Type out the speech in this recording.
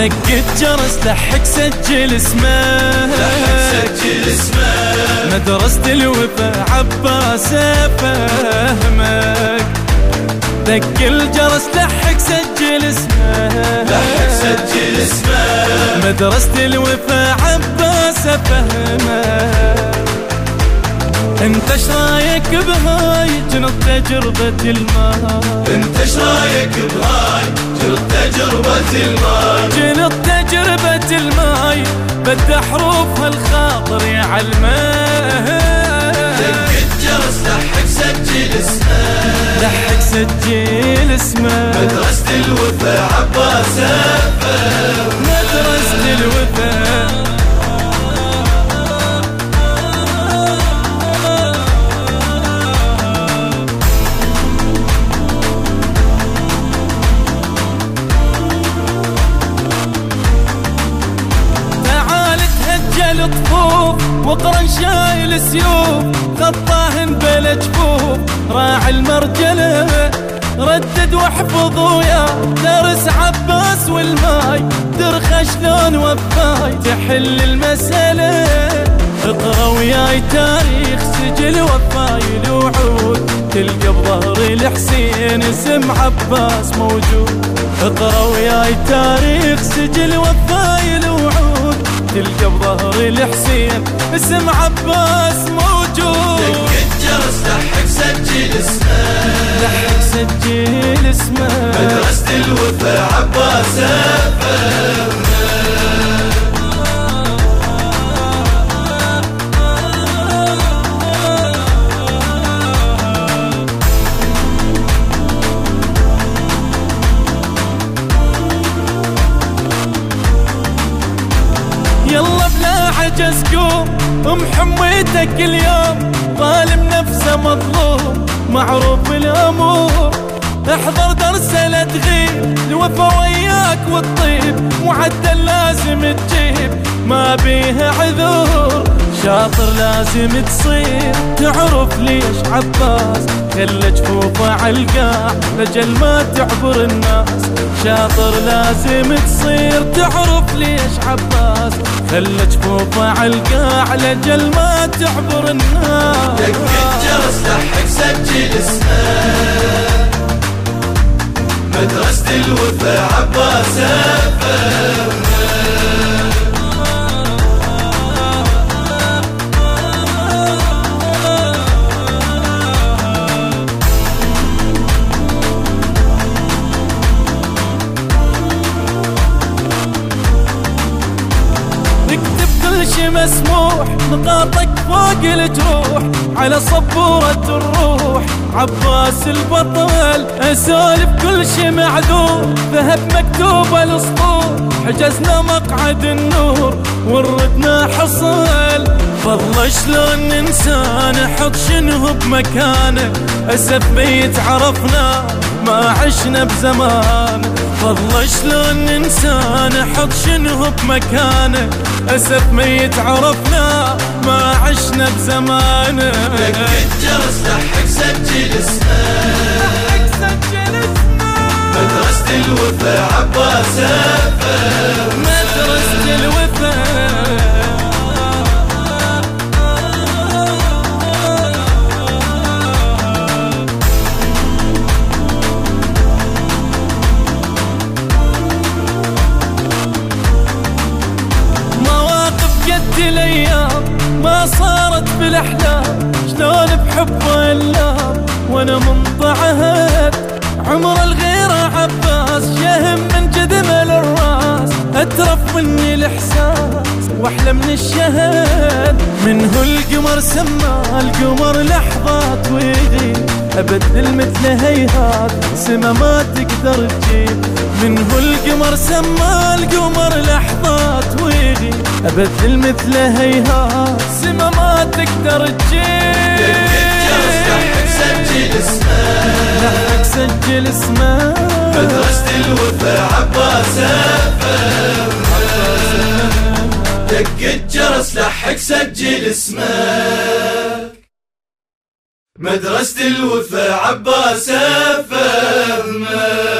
دقت جرس لحق سجل اسمه. لحق سجل اسمه. مدرسة الوفا عباس فهمك دق الجرس لحق سجل اسمه. لحق سجل اسمه. مدرسة الوفا عباس فهمك انت إيش رايك بهاي جنط تجربة الماء؟ انت إيش رايك بهاي جنط تجربة الماي جنط تجربة الماي بدأ حروفها الخاطر يعلمه دق الجرس لحق سجل اسمه. لحق سجل اسمه. مدرسة الوفا عباس تهجل طفوف وقرن شايل سيوف خطاهن بلا جفوف. راعي المرجلة ردد واحفظ ويا. درس عباس والماي درخ شلون وفاي تحل المسألة اقرأ وياي تاريخ سجل وفاي. الوعود تلقى بظهر الحسين اسم عباس موجود. اقرأ وياي تاريخ سجل وفاي. الوعود الحسين اسم عباس موجود. دق الجرس لحق سجل اسمه. لحق سجل اسمه مدرسة الوفا عباس بلا عجز قوم ام حميتك اليوم ظالم نفسه مظلوم معروف الأمور. احضر درس لا تغيب الوفا وياك والطيب معدل لازم تجيب ما بيها عذور. شاطر لازم تصير تعرف ليش عباس خلى جفوفه عالقاع لجل ما تعبر الناس. شاطر لازم تصير تعرف ليش عباس خلى جفوفه عالقاع لجل ما تعبر الناس. دق الجرس لحق سجل اسمه مدرسة الوفا عباس نكتب شي مسموح نقاطك فوق الجروح على صبورة الروح. عباس البطل أسولف كل شي معذور. ذهب مكتوب الأسطور حجزنا مقعد النور. وردنا حصل فضل شلون ننسى نحط بمكانه اسف بيت عرفنا ما عشنا بزمان. فضل شلون ننسى نحط شنو بمكانه اسف ميت عرفنا ما عشنا بزمانه. دق الجرس لحق سجل اسمه مدرسة الوفا عباس الأيام ما صارت بالأحلام. شلون بحب اللام وأنا منطعهد عمر الغيرة عباس شهم من جدمل الراس. أترف مني الإحساس وأحلى من الشهد. منه القمر سما القمر لحظات ويغيب ابدل مثل هيهات سما ما تقدر تجيب. منه القمر سما القمر لحظات ويغيب ابدل مثل هيهات سما ما تقدر تجيب. سجل اسمه لحق سجل اسمه. مدرسة الوفا عباس دق الجرس لحق سجل اسمك مدرسة الوفا عباس فهمك